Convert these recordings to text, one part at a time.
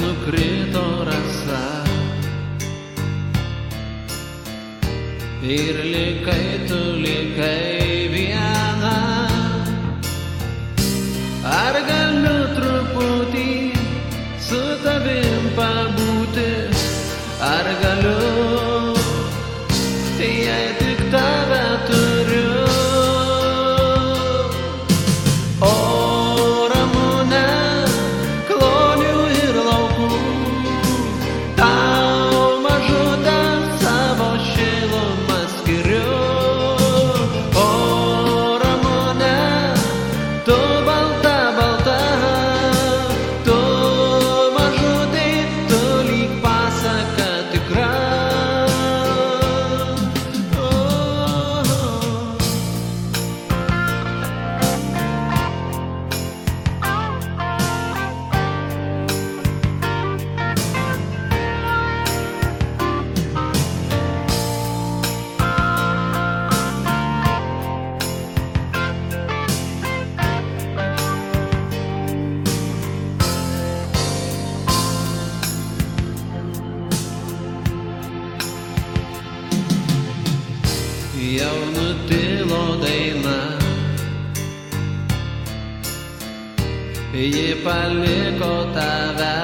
nukrito rasa. Ir likai tu likai viena. Ar galiu truputį su tavim pabūti? Ar galiu, jei tik tave Jau nutilo daina, ji paliko tave,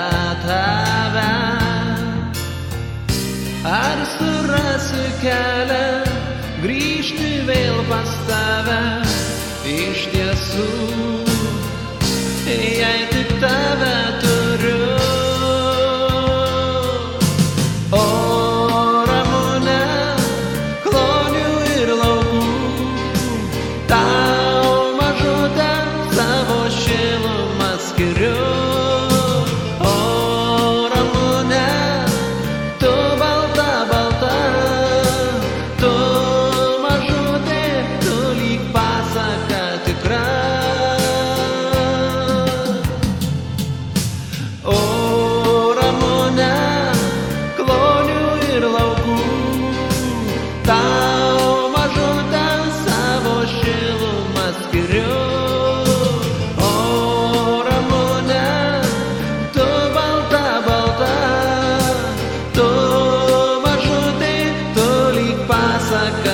tave. Ar surasi kelią grįžti vėl pas tave? Iš tiesų, jei tik tave пока.